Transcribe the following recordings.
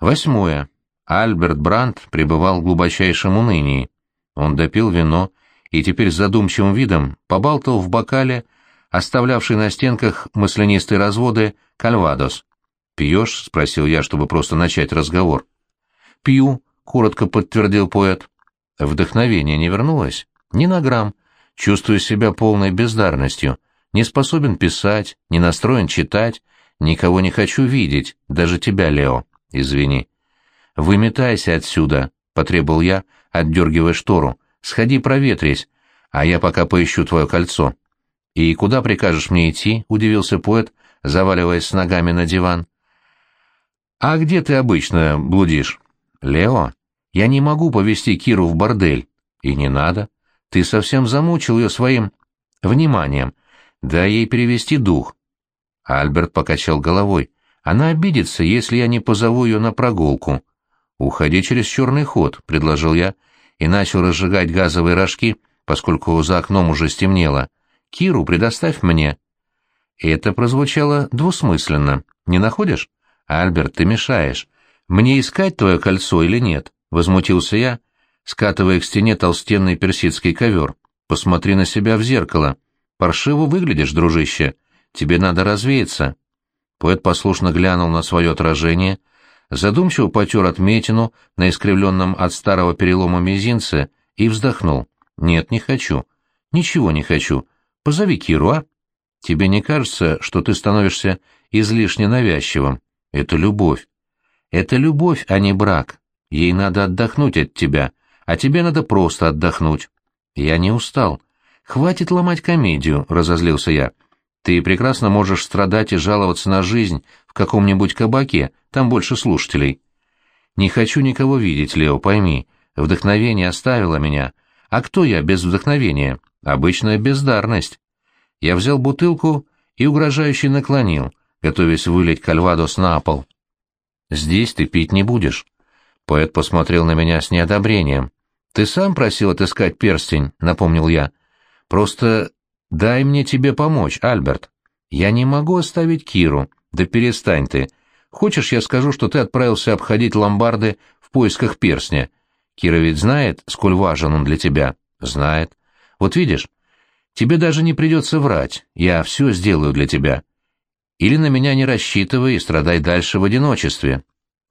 Восьмое. Альберт Брандт пребывал в глубочайшем унынии. Он допил вино и теперь с задумчивым видом побалтал в бокале, оставлявший на стенках маслянистые разводы, кальвадос. «Пьешь?» — спросил я, чтобы просто начать разговор. «Пью», — коротко подтвердил поэт. Вдохновение не вернулось? Ни на грамм. Чувствую себя полной бездарностью. Не способен писать, не настроен читать, никого не хочу видеть, даже тебя, Лео. Извини. «Выметайся отсюда», — потребовал я, отдергивая штору. «Сходи проветрись, а я пока поищу твое кольцо». «И куда прикажешь мне идти?» — удивился поэт, заваливаясь с ногами на диван. «А где ты обычно блудишь?» «Лео, я не могу повести Киру в бордель». «И не надо. Ты совсем замучил ее своим вниманием. Дай ей перевести дух». Альберт покачал головой. «Она обидится, если я не позову ее на прогулку». «Уходи через черный ход», — предложил я, и начал разжигать газовые рожки, поскольку за окном уже стемнело. «Киру предоставь мне». Это прозвучало двусмысленно. Не находишь? Альберт, ты мешаешь. Мне искать твое кольцо или нет? Возмутился я, скатывая к стене толстенный персидский ковер. Посмотри на себя в зеркало. Паршиво выглядишь, дружище. Тебе надо развеяться. Поэт послушно глянул на свое отражение, задумчиво потер отметину на искривленном от старого перелома мизинце и вздохнул. «Нет, не хочу. Ничего не хочу. Позови Киру, а? Тебе не кажется, что ты становишься излишне навязчивым? Это любовь. Это любовь, а не брак. Ей надо отдохнуть от тебя, а тебе надо просто отдохнуть. Я не устал. Хватит ломать комедию, разозлился я. Ты прекрасно можешь страдать и жаловаться на жизнь в каком-нибудь кабаке, там больше слушателей. Не хочу никого видеть, Лео, пойми. Вдохновение оставило меня. А кто я без вдохновения? Обычная бездарность. Я взял бутылку и угрожающе наклонил, готовясь вылить кальвадос на пол. «Здесь ты пить не будешь». Поэт посмотрел на меня с неодобрением. «Ты сам просил отыскать перстень», — напомнил я. «Просто дай мне тебе помочь, Альберт. Я не могу оставить Киру. Да перестань ты. Хочешь, я скажу, что ты отправился обходить ломбарды в поисках перстня? Кира ведь знает, сколь важен он для тебя?» «Знает. Вот видишь, тебе даже не придется врать, я все сделаю для тебя. Или на меня не рассчитывай и страдай дальше в одиночестве».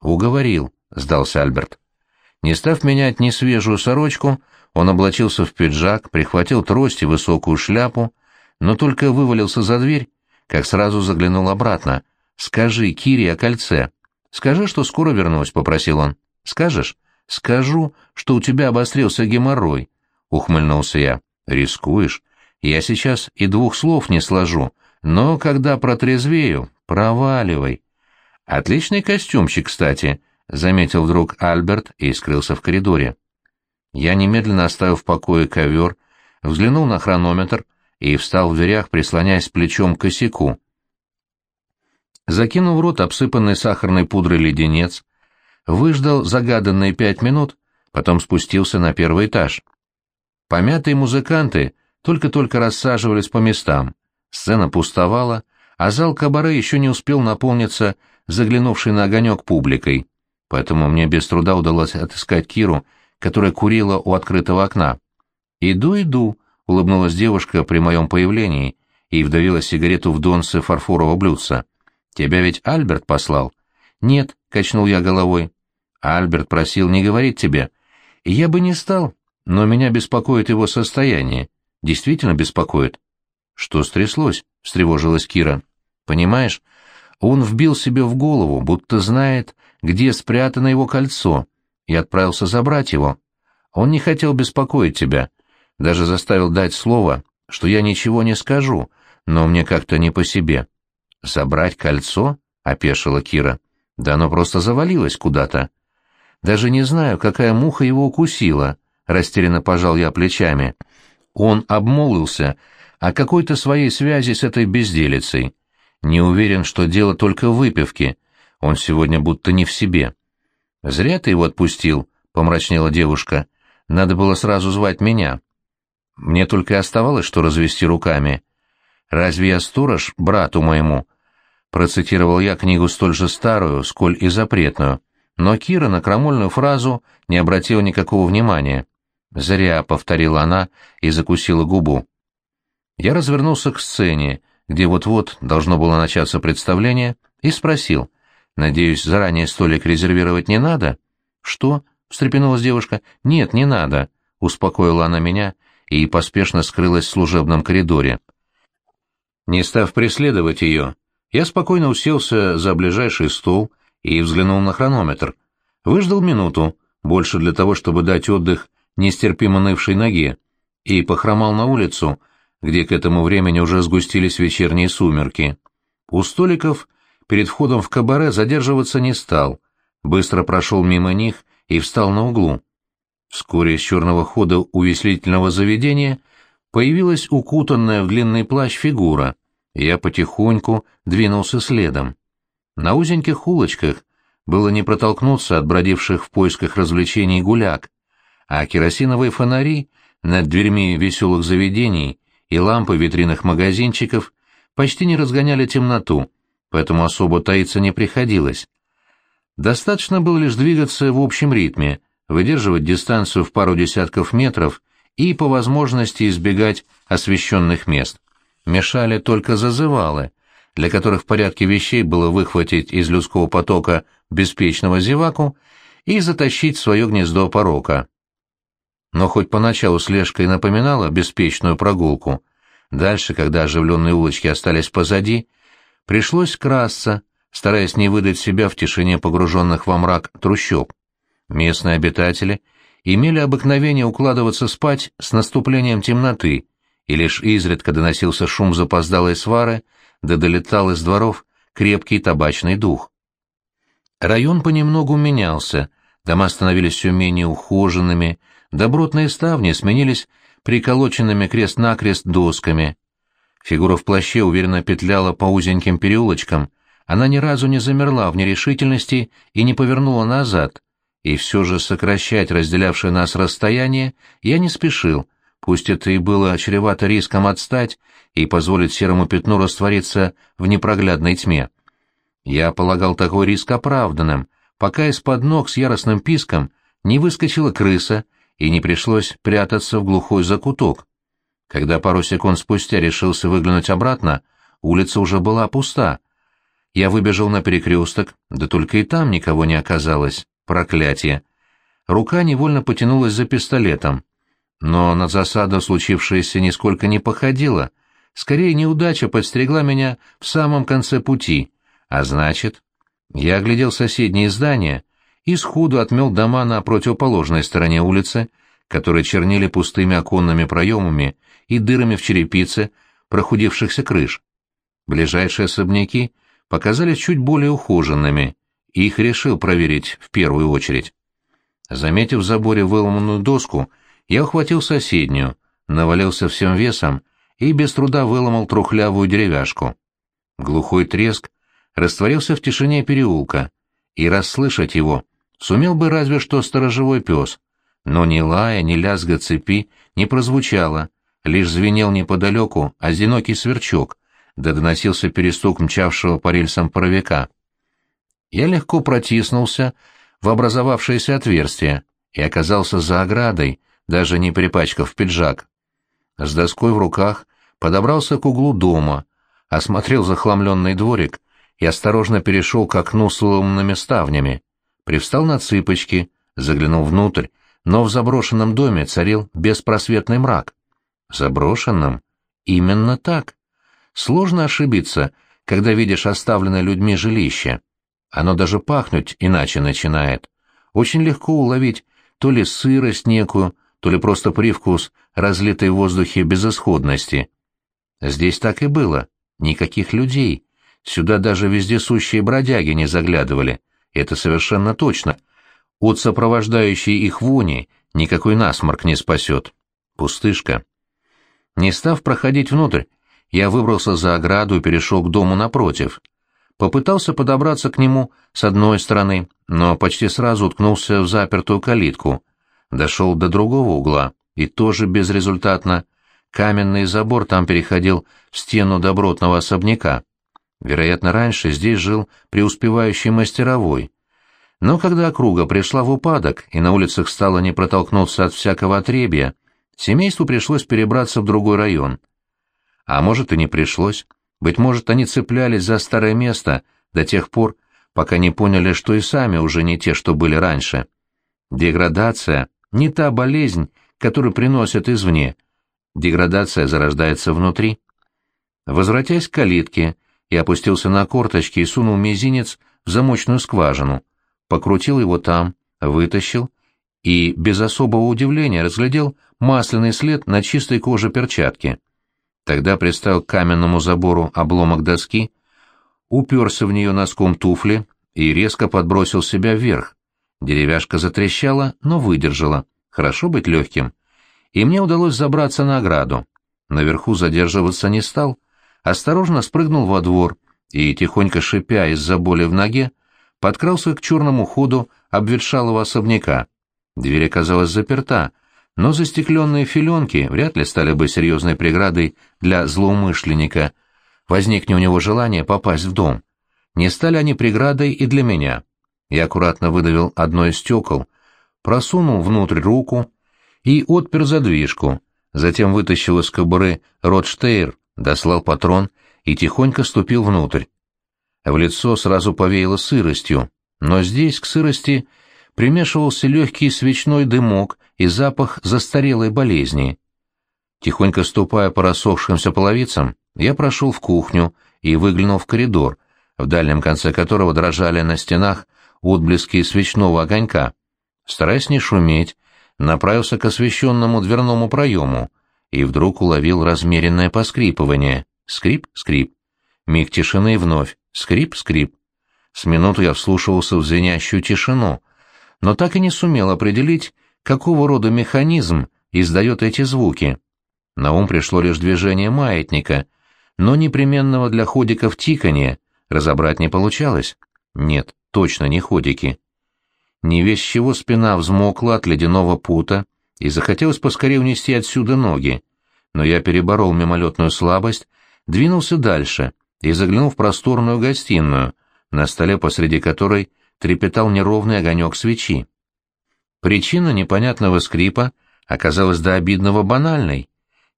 «Уговорил», — сдался Альберт. Не став менять ни свежую сорочку, он облачился в пиджак, прихватил трость и высокую шляпу, но только вывалился за дверь, как сразу заглянул обратно. «Скажи Кире о кольце. Скажи, что скоро вернусь», — попросил он. «Скажешь?» «Скажу, что у тебя обострился геморрой», ухмыльнулся я. Рискуешь? Я сейчас и двух слов не сложу, но когда протрезвею, проваливай. Отличный костюмчик, кстати, заметил вдруг Альберт и скрылся в коридоре. Я немедленно оставил в покое ковер, взглянул на хронометр и встал в дверях, прислоняясь плечом к косяку. Закинул в рот обсыпанный сахарной пудрой леденец, выждал загаданные пять минут, потом спустился на первый этаж. Помятые музыканты только-только рассаживались по местам. Сцена пустовала, а зал кабаре еще не успел наполниться заглянувшей на огонек публикой. Поэтому мне без труда удалось отыскать Киру, которая курила у открытого окна. «Иду, иду», — улыбнулась девушка при моем появлении и вдавила сигарету в донце фарфорового блюдца. «Тебя ведь Альберт послал?» «Нет», — качнул я головой. «Альберт просил не говорить тебе». «Я бы не стал, но меня беспокоит его состояние. Действительно беспокоит. Что стряслось? встревожилась Кира. Понимаешь, он вбил себе в голову, будто знает, где спрятано его кольцо, и отправился забрать его. Он не хотел беспокоить тебя, даже заставил дать слово, что я ничего не скажу, но мне как-то не по себе. Забрать кольцо? опешила Кира. Да оно просто завалилось куда-то. Даже не знаю, какая муха его укусила, — растерянно пожал я плечами. Он обмолвился о какой-то своей связи с этой безделицей. Не уверен, что дело только в выпивке. Он сегодня будто не в себе. «Зря ты его отпустил», — помрачнела девушка. «Надо было сразу звать меня». Мне только и оставалось, что развести руками. «Разве я сторож брату моему?» Процитировал я книгу столь же старую, сколь и запретную. но Кира на крамольную фразу не обратила никакого внимания. «Зря», — повторила она и закусила губу. Я развернулся к сцене, где вот-вот должно было начаться представление, и спросил. «Надеюсь, заранее столик резервировать не надо?» «Что?» — встрепенулась девушка. «Нет, не надо», — успокоила она меня и поспешно скрылась в служебном коридоре. Не став преследовать ее, я спокойно уселся за ближайший стол и взглянул на хронометр. Выждал минуту, больше для того, чтобы дать отдых нестерпимо нывшей ноге, и похромал на улицу, где к этому времени уже сгустились вечерние сумерки. У столиков перед входом в кабаре задерживаться не стал, быстро прошел мимо них и встал на углу. Вскоре из черного хода увеселительного заведения появилась укутанная в длинный плащ фигура, и я потихоньку двинулся следом. На узеньких улочках было не протолкнуться от бродивших в поисках развлечений гуляк, а керосиновые фонари над дверьми веселых заведений и лампы витринах магазинчиков почти не разгоняли темноту, поэтому особо таиться не приходилось. Достаточно было лишь двигаться в общем ритме, выдерживать дистанцию в пару десятков метров и по возможности избегать освещенных мест. Мешали только зазывалы, для которых в порядке вещей было выхватить из людского потока беспечного зеваку и затащить свое гнездо порока. Но хоть поначалу слежка и напоминала беспечную прогулку, дальше, когда оживленные улочки остались позади, пришлось красться, стараясь не выдать себя в тишине погруженных во мрак трущоб. Местные обитатели имели обыкновение укладываться спать с наступлением темноты, и лишь изредка доносился шум запоздалой свары, да долетал из дворов крепкий табачный дух. Район понемногу менялся, дома становились все менее ухоженными, добротные ставни сменились приколоченными крест-накрест досками. Фигура в плаще уверенно петляла по узеньким переулочкам, она ни разу не замерла в нерешительности и не повернула назад, и все же сокращать разделявшее нас расстояние я не спешил, пусть это и было чревато риском отстать и позволить серому пятну раствориться в непроглядной тьме. Я полагал такой риск оправданным, пока из-под ног с яростным писком не выскочила крыса и не пришлось прятаться в глухой закуток. Когда пару секунд спустя решился выглянуть обратно, улица уже была пуста. Я выбежал на перекресток, да только и там никого не оказалось. Проклятие! Рука невольно потянулась за пистолетом. Но на засаду случившееся нисколько не походило. Скорее, неудача подстерегла меня в самом конце пути. А значит... Я оглядел соседние здания и сходу отмел дома на противоположной стороне улицы, которые чернили пустыми оконными проемами и дырами в черепице прохудившихся крыш. Ближайшие особняки показались чуть более ухоженными, и их решил проверить в первую очередь. Заметив в заборе выломанную доску, я ухватил соседнюю, навалился всем весом и без труда выломал трухлявую деревяшку. Глухой треск растворился в тишине переулка, и расслышать его сумел бы разве что сторожевой пес, но ни лая, ни лязга цепи не прозвучало, лишь звенел неподалеку одинокий сверчок, да доносился перестук мчавшего по рельсам паровика. Я легко протиснулся в образовавшееся отверстие и оказался за оградой, даже не припачкав пиджак. С доской в руках подобрался к углу дома, осмотрел захламленный дворик и осторожно перешел к окну с ломанными ставнями. Привстал на цыпочки, заглянул внутрь, но в заброшенном доме царил беспросветный мрак. Заброшенном? Именно так. Сложно ошибиться, когда видишь оставленное людьми жилище. Оно даже пахнуть иначе начинает. Очень легко уловить то ли сырость некую, то ли просто привкус разлитой в воздухе безысходности. Здесь так и было. Никаких людей. Сюда даже вездесущие бродяги не заглядывали. Это совершенно точно. От сопровождающей их вони никакой насморк не спасет. Пустышка. Не став проходить внутрь, я выбрался за ограду и перешел к дому напротив. Попытался подобраться к нему с одной стороны, но почти сразу уткнулся в запертую калитку. Дошел до другого угла, и тоже безрезультатно. Каменный забор там переходил в стену добротного особняка. Вероятно, раньше здесь жил преуспевающий мастеровой. Но когда округа пришла в упадок и на улицах стало не протолкнуться от всякого отребья, семейству пришлось перебраться в другой район. А может и не пришлось. Быть может, они цеплялись за старое место до тех пор, пока не поняли, что и сами уже не те, что были раньше. Деградация — не та болезнь, которую приносят извне. Деградация зарождается внутри. Возвратясь к калитке, я опустился на корточки и сунул мизинец в замочную скважину покрутил его там, вытащил и без особого удивления разглядел масляный след на чистой коже перчатки. Тогда приставил к каменному забору обломок доски, уперся в нее носком туфли и резко подбросил себя вверх. Деревяшка затрещала, но выдержала. Хорошо быть легким. И мне удалось забраться на ограду. Наверху задерживаться не стал. Осторожно спрыгнул во двор и, тихонько шипя из-за боли в ноге, подкрался к черному ходу обветшалого особняка. Дверь оказалась заперта, но застекленные филенки вряд ли стали бы серьезной преградой для злоумышленника. Возникне у него желание попасть в дом. Не стали они преградой и для меня. Я аккуратно выдавил одно из стекол, просунул внутрь руку и отпер задвижку, затем вытащил из кобуры Ротштейр, дослал патрон и тихонько ступил внутрь. В лицо сразу повеяло сыростью, но здесь к сырости примешивался легкий свечной дымок и запах застарелой болезни. Тихонько ступая по рассохшимся половицам, я прошел в кухню и выглянул в коридор, в дальнем конце которого дрожали на стенах отблески свечного огонька. Стараясь не шуметь, направился к освещенному дверному проему и вдруг уловил размеренное поскрипывание. Скрип, скрип. Миг тишины вновь. Скрип-скрип. С минуту я вслушивался в звенящую тишину, но так и не сумел определить, какого рода механизм издает эти звуки. На ум пришло лишь движение маятника, но непременного для ходиков тиканья разобрать не получалось. Нет, точно не ходики. Не весь чего спина взмокла от ледяного пута, и захотелось поскорее унести отсюда ноги. Но я переборол мимолетную слабость, двинулся дальше, и заглянул в просторную гостиную, на столе посреди которой трепетал неровный огонек свечи. Причина непонятного скрипа оказалась до обидного банальной.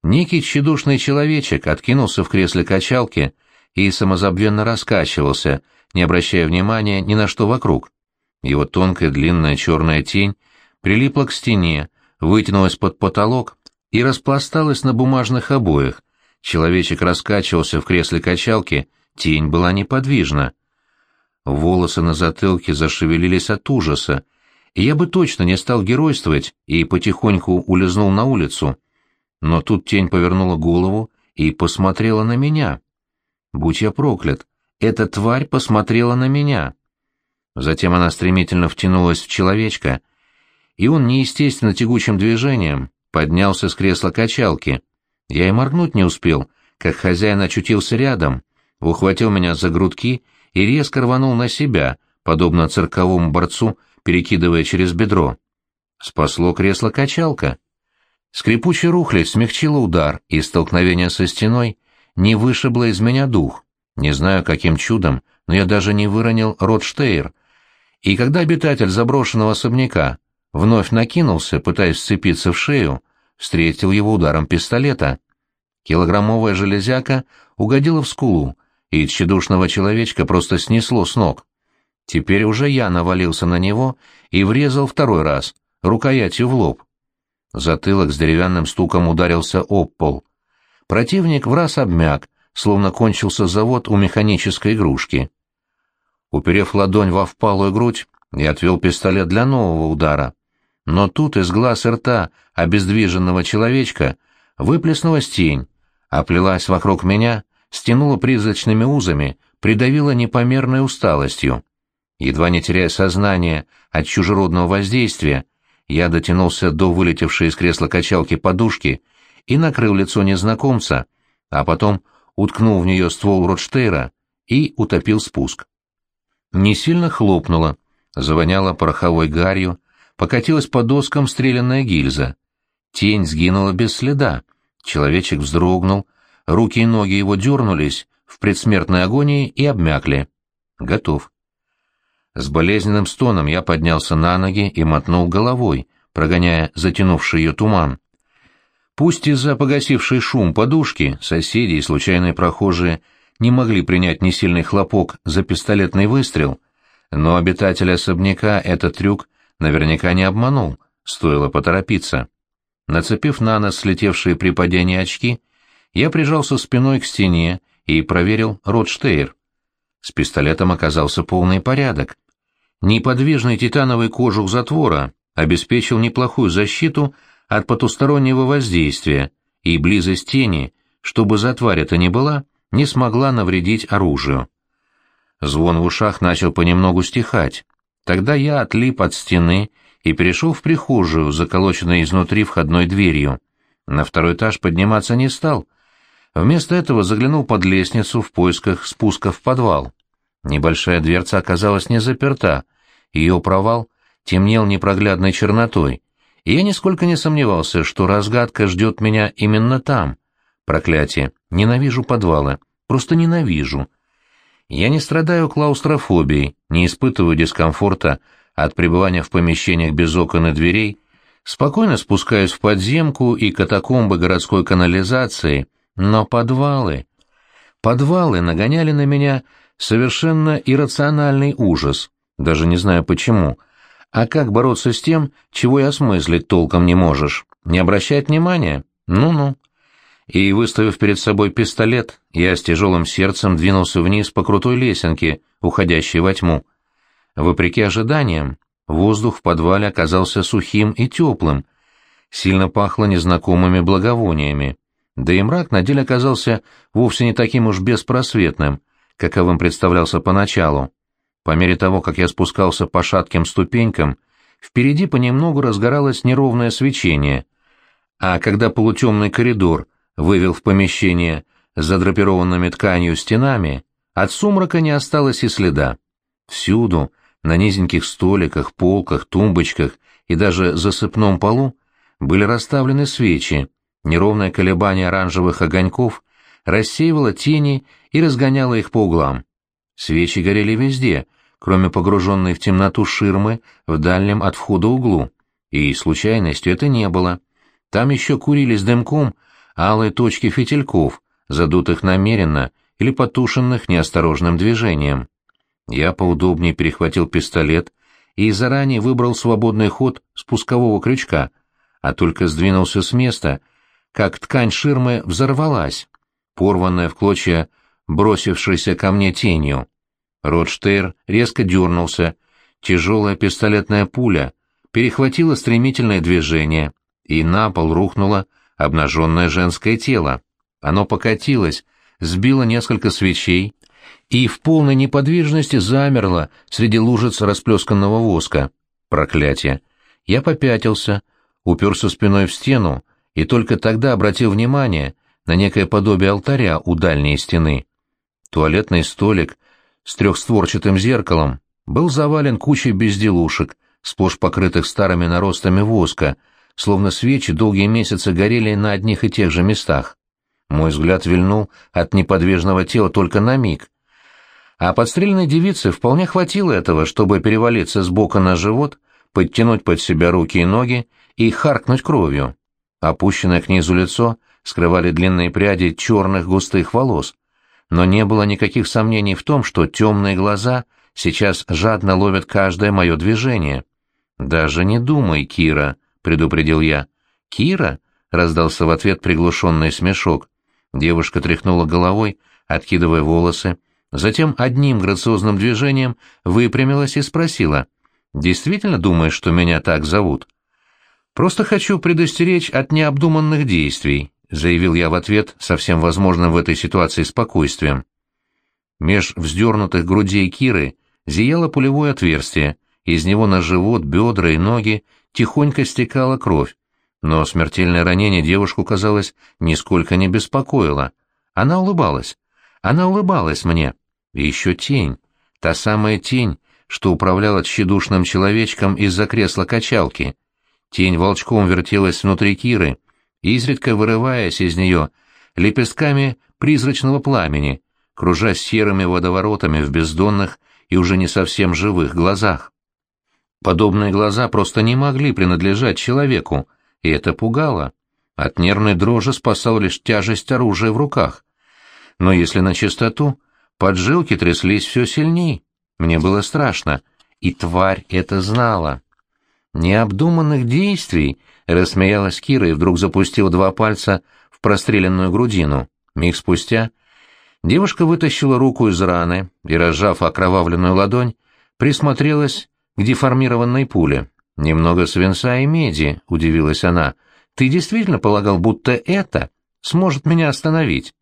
Некий тщедушный человечек откинулся в кресле качалки и самозабвенно раскачивался, не обращая внимания ни на что вокруг. Его тонкая длинная черная тень прилипла к стене, вытянулась под потолок и распласталась на бумажных обоях, Человечек раскачивался в кресле качалки, тень была неподвижна. Волосы на затылке зашевелились от ужаса, и я бы точно не стал геройствовать и потихоньку улизнул на улицу. Но тут тень повернула голову и посмотрела на меня. Будь я проклят, эта тварь посмотрела на меня. Затем она стремительно втянулась в человечка, и он неестественно тягучим движением поднялся с кресла качалки — я и моргнуть не успел, как хозяин очутился рядом, ухватил меня за грудки и резко рванул на себя, подобно цирковому борцу, перекидывая через бедро. Спасло кресло-качалка. Скрипучий рухлядь смягчила удар, и столкновение со стеной не вышибло из меня дух. Не знаю, каким чудом, но я даже не выронил Ротштейр. И когда обитатель заброшенного особняка вновь накинулся, пытаясь сцепиться в шею, встретил его ударом пистолета. Килограммовая железяка угодила в скулу, и тщедушного человечка просто снесло с ног. Теперь уже я навалился на него и врезал второй раз, рукоятью в лоб. Затылок с деревянным стуком ударился об пол. Противник в раз обмяк, словно кончился завод у механической игрушки. Уперев ладонь во впалую грудь, я отвел пистолет для нового удара. Но тут из глаз и рта обездвиженного человечка выплеснулась тень, оплелась вокруг меня, стянула призрачными узами, придавила непомерной усталостью. Едва не теряя сознание от чужеродного воздействия, я дотянулся до вылетевшей из кресла качалки подушки и накрыл лицо незнакомца, а потом уткнул в нее ствол Ротштейра и утопил спуск. Не сильно хлопнуло, завоняло пороховой гарью, покатилась по доскам стрелянная гильза. Тень сгинула без следа. Человечек вздрогнул, руки и ноги его дернулись в предсмертной агонии и обмякли. Готов. С болезненным стоном я поднялся на ноги и мотнул головой, прогоняя затянувший ее туман. Пусть из-за погасившей шум подушки соседи и случайные прохожие не могли принять несильный хлопок за пистолетный выстрел, но обитатель особняка этот трюк наверняка не обманул, стоило поторопиться. Нацепив на нос слетевшие при падении очки, я прижался спиной к стене и проверил Ротштейр. С пистолетом оказался полный порядок. Неподвижный титановый кожух затвора обеспечил неплохую защиту от потустороннего воздействия, и близость тени, чтобы затварь это ни была, не смогла навредить оружию. Звон в ушах начал понемногу стихать. Тогда я отлип от стены и перешел в прихожую, заколоченной изнутри входной дверью. На второй этаж подниматься не стал. Вместо этого заглянул под лестницу в поисках спуска в подвал. Небольшая дверца оказалась не заперта, ее провал темнел непроглядной чернотой, и я нисколько не сомневался, что разгадка ждет меня именно там. Проклятие, ненавижу подвалы, просто ненавижу. Я не страдаю клаустрофобией, не испытываю дискомфорта от пребывания в помещениях без окон и дверей, спокойно спускаюсь в подземку и катакомбы городской канализации, но подвалы... Подвалы нагоняли на меня совершенно иррациональный ужас, даже не знаю почему. А как бороться с тем, чего и осмыслить толком не можешь? Не обращать внимания? Ну-ну. И, выставив перед собой пистолет, я с тяжелым сердцем двинулся вниз по крутой лесенке, уходящей во тьму. Вопреки ожиданиям, воздух в подвале оказался сухим и теплым, сильно пахло незнакомыми благовониями. Да и мрак на деле оказался вовсе не таким уж беспросветным, каковым представлялся поначалу. По мере того, как я спускался по шатким ступенькам, впереди понемногу разгоралось неровное свечение, а когда полутемный коридор вывел в помещение с задрапированными тканью стенами, от сумрака не осталось и следа. Всюду, на низеньких столиках, полках, тумбочках и даже засыпном полу были расставлены свечи, неровное колебание оранжевых огоньков рассеивало тени и разгоняло их по углам. Свечи горели везде, кроме погруженной в темноту ширмы в дальнем от входа углу, и случайностью это не было. Там еще курились дымком алые точки фитильков, задутых намеренно или потушенных неосторожным движением. Я поудобнее перехватил пистолет и заранее выбрал свободный ход спускового крючка, а только сдвинулся с места, как ткань ширмы взорвалась, порванная в клочья бросившейся ко мне тенью. Ротштейр резко дернулся, тяжелая пистолетная пуля перехватила стремительное движение, и на пол рухнуло обнаженное женское тело. Оно покатилось, сбило несколько свечей, и в полной неподвижности замерло среди лужиц расплесканного воска. Проклятие! Я попятился, уперся спиной в стену, и только тогда обратил внимание на некое подобие алтаря у дальней стены. Туалетный столик с трехстворчатым зеркалом был завален кучей безделушек, сплошь покрытых старыми наростами воска, словно свечи долгие месяцы горели на одних и тех же местах. Мой взгляд вильнул от неподвижного тела только на миг, а подстреленной девице вполне хватило этого, чтобы перевалиться с бока на живот, подтянуть под себя руки и ноги и харкнуть кровью. Опущенное к низу лицо скрывали длинные пряди черных густых волос, но не было никаких сомнений в том, что темные глаза сейчас жадно ловят каждое мое движение. «Даже не думай, Кира», — предупредил я. «Кира?» — раздался в ответ приглушенный смешок. Девушка тряхнула головой, откидывая волосы, Затем одним грациозным движением выпрямилась и спросила, «Действительно думаешь, что меня так зовут?» «Просто хочу предостеречь от необдуманных действий», — заявил я в ответ со всем возможным в этой ситуации спокойствием. Меж вздернутых грудей Киры зияло пулевое отверстие, из него на живот, бедра и ноги тихонько стекала кровь, но смертельное ранение девушку, казалось, нисколько не беспокоило. Она улыбалась. Она улыбалась мне. И еще тень. Та самая тень, что управляла тщедушным человечком из-за кресла качалки. Тень волчком вертелась внутри Киры, изредка вырываясь из нее лепестками призрачного пламени, кружась серыми водоворотами в бездонных и уже не совсем живых глазах. Подобные глаза просто не могли принадлежать человеку, и это пугало. От нервной дрожи спасал лишь тяжесть оружия в руках. Но если на чистоту, поджилки тряслись все сильней. Мне было страшно, и тварь это знала. Необдуманных действий, рассмеялась Кира и вдруг запустила два пальца в простреленную грудину. Миг спустя девушка вытащила руку из раны и, разжав окровавленную ладонь, присмотрелась к деформированной пуле. «Немного свинца и меди», — удивилась она. «Ты действительно полагал, будто это сможет меня остановить?»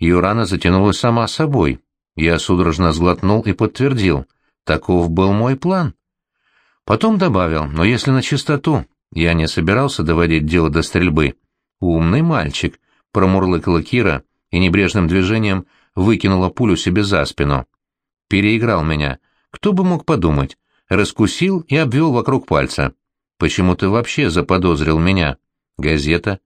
Ее рана затянулась сама собой. Я судорожно сглотнул и подтвердил. Таков был мой план. Потом добавил, но если на чистоту, я не собирался доводить дело до стрельбы. «Умный мальчик», — промурлыкала Кира и небрежным движением выкинула пулю себе за спину. Переиграл меня. Кто бы мог подумать? раскусил и обвел вокруг пальца. «Почему ты вообще заподозрил меня?» «Газета».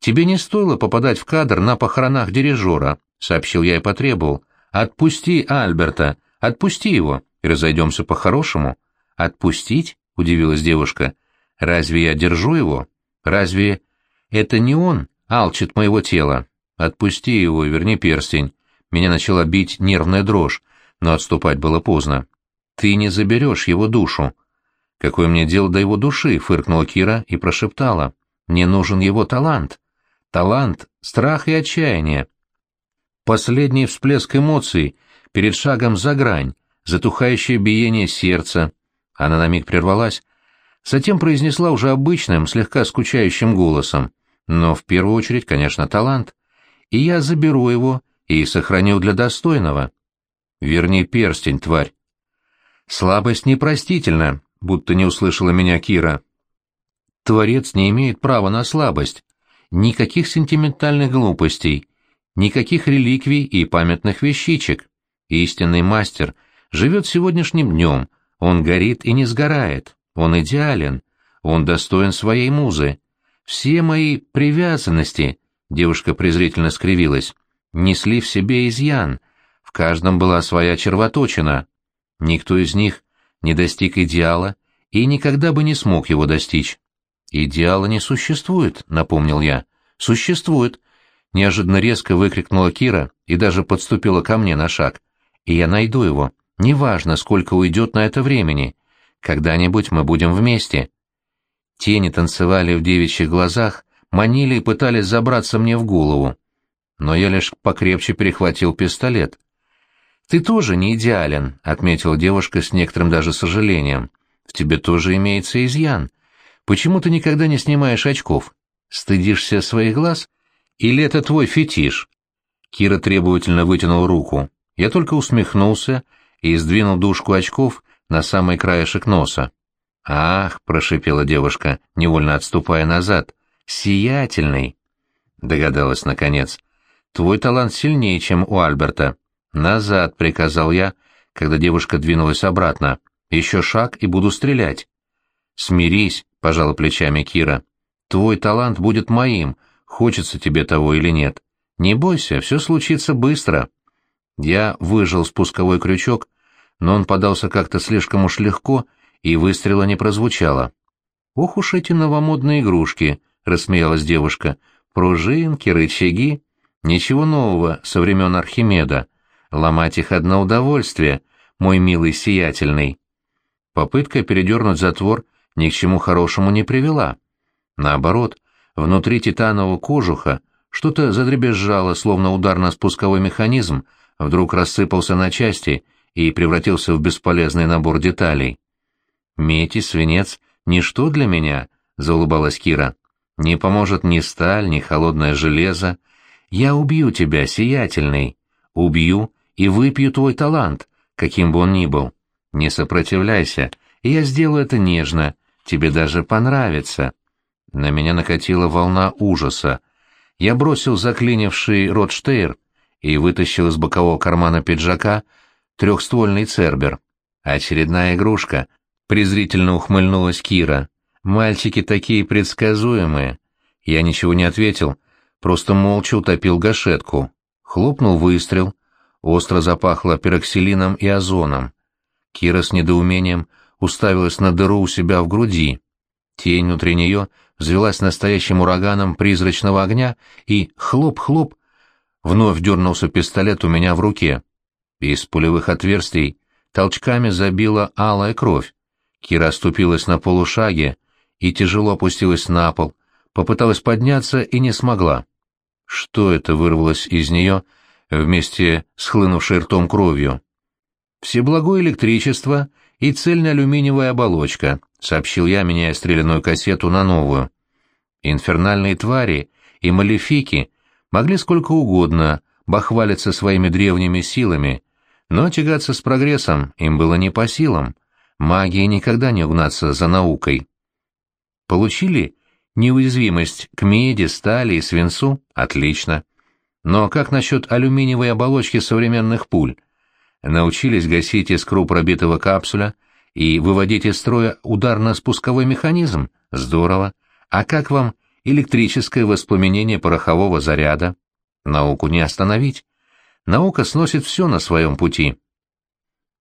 «Тебе не стоило попадать в кадр на похоронах дирижера», — сообщил я и потребовал. «Отпусти Альберта, отпусти его, и разойдемся по-хорошему». «Отпустить?» — удивилась девушка. «Разве я держу его? Разве это не он алчит моего тела? Отпусти его верни перстень». Меня начала бить нервная дрожь, но отступать было поздно. Ты не заберешь его душу. Какое мне дело до его души, фыркнула Кира и прошептала. Мне нужен его талант. Талант, страх и отчаяние. Последний всплеск эмоций перед шагом за грань, затухающее биение сердца. Она на миг прервалась, затем произнесла уже обычным, слегка скучающим голосом. Но в первую очередь, конечно, талант. И я заберу его и сохраню для достойного. Верни перстень, тварь. Слабость непростительна, будто не услышала меня Кира. Творец не имеет права на слабость. Никаких сентиментальных глупостей, никаких реликвий и памятных вещичек. Истинный мастер живет сегодняшним днем, он горит и не сгорает, он идеален, он достоин своей музы. Все мои привязанности, девушка презрительно скривилась, несли в себе изъян, в каждом была своя червоточина. Никто из них не достиг идеала и никогда бы не смог его достичь. «Идеала не существует», — напомнил я. «Существует», — неожиданно резко выкрикнула Кира и даже подступила ко мне на шаг. «И я найду его. Неважно, сколько уйдет на это времени. Когда-нибудь мы будем вместе». Тени танцевали в девичьих глазах, манили и пытались забраться мне в голову. Но я лишь покрепче перехватил пистолет. «Ты тоже не идеален», — отметила девушка с некоторым даже сожалением. «В тебе тоже имеется изъян. Почему ты никогда не снимаешь очков? Стыдишься своих глаз? Или это твой фетиш?» Кира требовательно вытянул руку. Я только усмехнулся и сдвинул дужку очков на самый краешек носа. «Ах», — прошипела девушка, невольно отступая назад, — «сиятельный». Догадалась наконец. «Твой талант сильнее, чем у Альберта. «Назад!» — приказал я, когда девушка двинулась обратно. «Еще шаг и буду стрелять». «Смирись», — пожала плечами Кира. «Твой талант будет моим, хочется тебе того или нет. Не бойся, все случится быстро». Я выжил спусковой крючок, но он подался как-то слишком уж легко, и выстрела не прозвучало. «Ох уж эти новомодные игрушки!» — рассмеялась девушка. «Пружинки, рычаги. Ничего нового со времен Архимеда. Ломать их одно удовольствие, мой милый сиятельный. Попытка передернуть затвор ни к чему хорошему не привела. Наоборот, внутри титанового кожуха что-то задребезжало, словно ударно-спусковой механизм, вдруг рассыпался на части и превратился в бесполезный набор деталей. «Медь и свинец — ничто для меня», — заулыбалась Кира. «Не поможет ни сталь, ни холодное железо. Я убью тебя, сиятельный. Убью и выпью твой талант, каким бы он ни был. Не сопротивляйся, я сделаю это нежно, тебе даже понравится». На меня накатила волна ужаса. Я бросил заклинивший ротштейр и вытащил из бокового кармана пиджака трехствольный цербер. Очередная игрушка. Презрительно ухмыльнулась Кира. Мальчики такие предсказуемые. Я ничего не ответил, просто молча утопил гашетку. Хлопнул выстрел — Остро запахло пероксилином и озоном. Кира с недоумением уставилась на дыру у себя в груди. Тень внутри нее взвелась настоящим ураганом призрачного огня, и хлоп-хлоп вновь дернулся пистолет у меня в руке. Из пулевых отверстий толчками забила алая кровь. Кира оступилась на полушаге и тяжело опустилась на пол, попыталась подняться и не смогла. Что это вырвалось из нее вместе с хлынувшей ртом кровью? «Всеблагое электричество и цельная алюминиевая оболочка», — сообщил я, меняя стрелянную кассету на новую. Инфернальные твари и малефики могли сколько угодно бахвалиться своими древними силами, но тягаться с прогрессом им было не по силам. Магии никогда не угнаться за наукой. Получили неуязвимость к меди, стали и свинцу? Отлично. Но как насчет алюминиевой оболочки современных пуль? Научились гасить искру пробитого капсуля и выводить из строя ударно-спусковой механизм? Здорово. А как вам электрическое воспламенение порохового заряда? Науку не остановить. Наука сносит все на своем пути.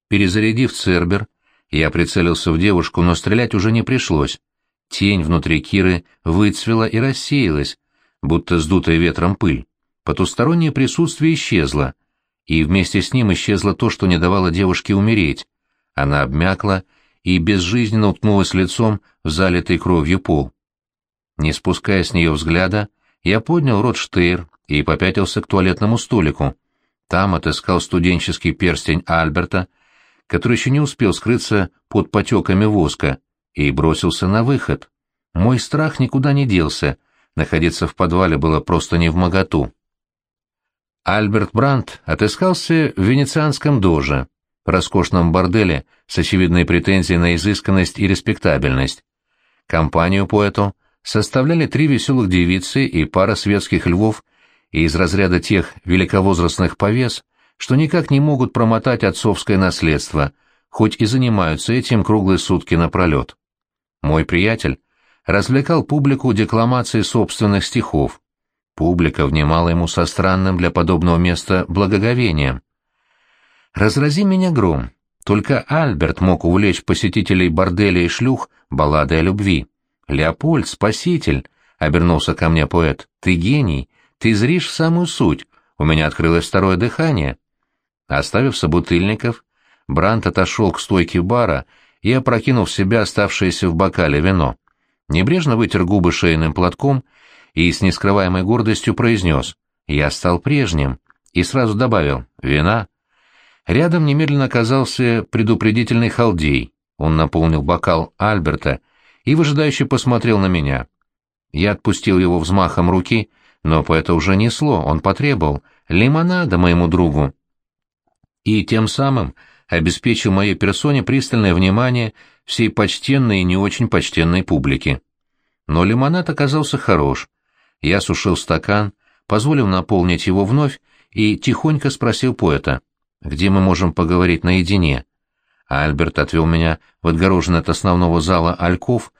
Перезарядив Цербер, я прицелился в девушку, но стрелять уже не пришлось. Тень внутри Киры выцвела и рассеялась, будто сдутая ветром пыль. Потустороннее присутствие исчезло, и вместе с ним исчезло то, что не давало девушке умереть. Она обмякла и безжизненно уткнулась лицом в залитый кровью пол. Не спуская с нее взгляда, я поднял рот Штейр и попятился к туалетному столику. Там отыскал студенческий перстень Альберта, который еще не успел скрыться под потеками воска, и бросился на выход. Мой страх никуда не делся, находиться в подвале было просто не в моготу. Альберт Брандт отыскался в венецианском доже, роскошном борделе с очевидной претензией на изысканность и респектабельность. Компанию поэту составляли три веселых девицы и пара светских львов из разряда тех великовозрастных повес, что никак не могут промотать отцовское наследство, хоть и занимаются этим круглые сутки напролет. Мой приятель развлекал публику декламацией собственных стихов. Публика внимала ему со странным для подобного места благоговением. «Разрази меня гром», только Альберт мог увлечь посетителей борделя и шлюх балладой о любви. «Леопольд, спаситель!» — обернулся ко мне поэт. «Ты гений! Ты зришь самую суть! У меня открылось второе дыхание!» Оставив собутыльников, Брант отошел к стойке бара и опрокинул в себя оставшееся в бокале вино. Небрежно вытер губы шейным платком и с нескрываемой гордостью произнес «Я стал прежним» и сразу добавил «Вина». Рядом немедленно оказался предупредительный халдей. Он наполнил бокал Альберта и выжидающе посмотрел на меня. Я отпустил его взмахом руки, но по это уже несло, он потребовал лимонада моему другу. И тем самым обеспечил моей персоне пристальное внимание всей почтенной и не очень почтенной публики. Но лимонад оказался хорош. Я сушил стакан, позволил наполнить его вновь и тихонько спросил поэта, где мы можем поговорить наедине. Альберт отвел меня в отгороженный от основного зала альков,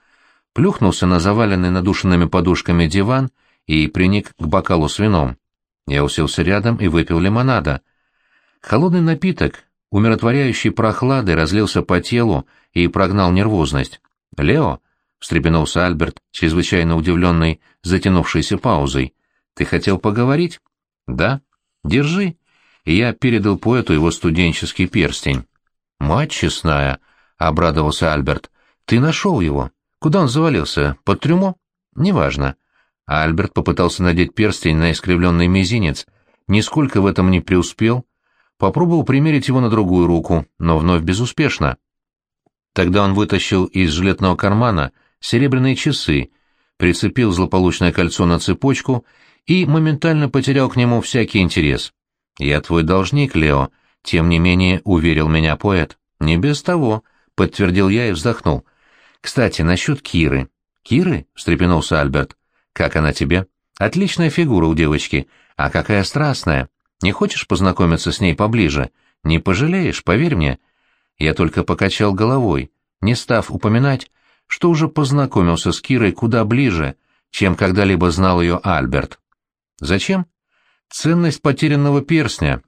плюхнулся на заваленный надушенными подушками диван и приник к бокалу с вином. Я уселся рядом и выпил лимонада. Холодный напиток, умиротворяющий прохладой, разлился по телу и прогнал нервозность. «Лео?» — встрепенулся Альберт, чрезвычайно удивленный затянувшейся паузой. «Ты хотел поговорить?» «Да. Держи». И я передал поэту его студенческий перстень. «Мать честная!» — обрадовался Альберт. «Ты нашел его. Куда он завалился? Под трюмо?» «Неважно». Альберт попытался надеть перстень на искривленный мизинец, нисколько в этом не преуспел, попробовал примерить его на другую руку, но вновь безуспешно. Тогда он вытащил из жилетного кармана серебряные часы, прицепил злополучное кольцо на цепочку и моментально потерял к нему всякий интерес. «Я твой должник, Лео», — тем не менее уверил меня поэт. «Не без того», — подтвердил я и вздохнул. «Кстати, насчет Киры». «Киры?» — встрепенулся Альберт. «Как она тебе?» «Отличная фигура у девочки. А какая страстная. Не хочешь познакомиться с ней поближе? Не пожалеешь, поверь мне». Я только покачал головой, не став упоминать, что уже познакомился с Кирой куда ближе, чем когда-либо знал ее Альберт. Зачем? Ценность потерянного перстня,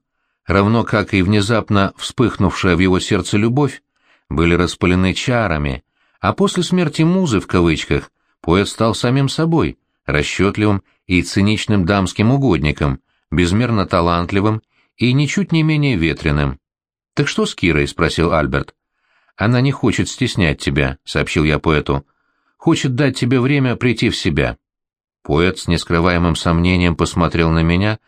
равно как и внезапно вспыхнувшая в его сердце любовь, были распылены чарами, а после смерти музы, в кавычках, поэт стал самим собой, расчетливым и циничным дамским угодником, безмерно талантливым и ничуть не менее ветреным. «Так что с Кирой?» — спросил Альберт. «Она не хочет стеснять тебя», — сообщил я поэту. «Хочет дать тебе время прийти в себя». Поэт с нескрываемым сомнением посмотрел на меня,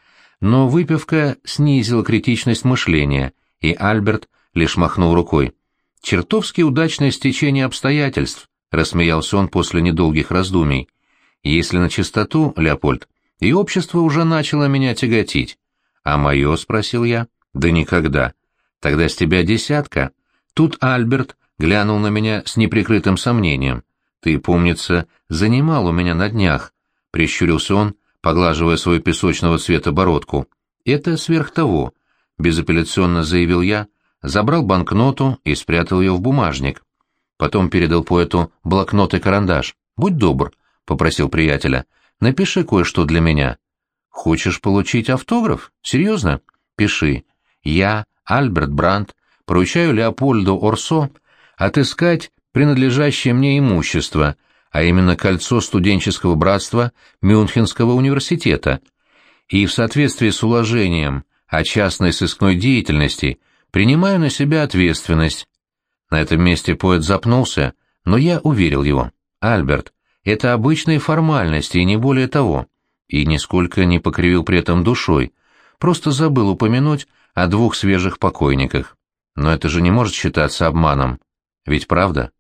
но выпивка снизила критичность мышления, и Альберт лишь махнул рукой. «Чертовски удачное стечение обстоятельств», — рассмеялся он после недолгих раздумий. «Если на чистоту, Леопольд, и общество уже начало меня тяготить». «А мое?» — спросил я. «Да никогда. Тогда с тебя десятка». Тут Альберт глянул на меня с неприкрытым сомнением. «Ты, помнится, занимал у меня на днях», — прищурился он, поглаживая свою песочного цвета бородку. «Это сверх того», — безапелляционно заявил я, забрал банкноту и спрятал ее в бумажник. Потом передал поэту блокнот и карандаш. «Будь добр», — попросил приятеля, — «напиши кое-что для меня». «Хочешь получить автограф? Серьезно? Пиши. Я, Альберт Брандт, поручаю Леопольду Орсо отыскать принадлежащее мне имущество, а именно кольцо студенческого братства Мюнхенского университета, и в соответствии с уложением о частной сыскной деятельности принимаю на себя ответственность. На этом месте поэт запнулся, но я уверил его. «Альберт, это обычные формальности и не более того», и нисколько не покривил при этом душой, просто забыл упомянуть о двух свежих покойниках. Но это же не может считаться обманом. Ведь правда?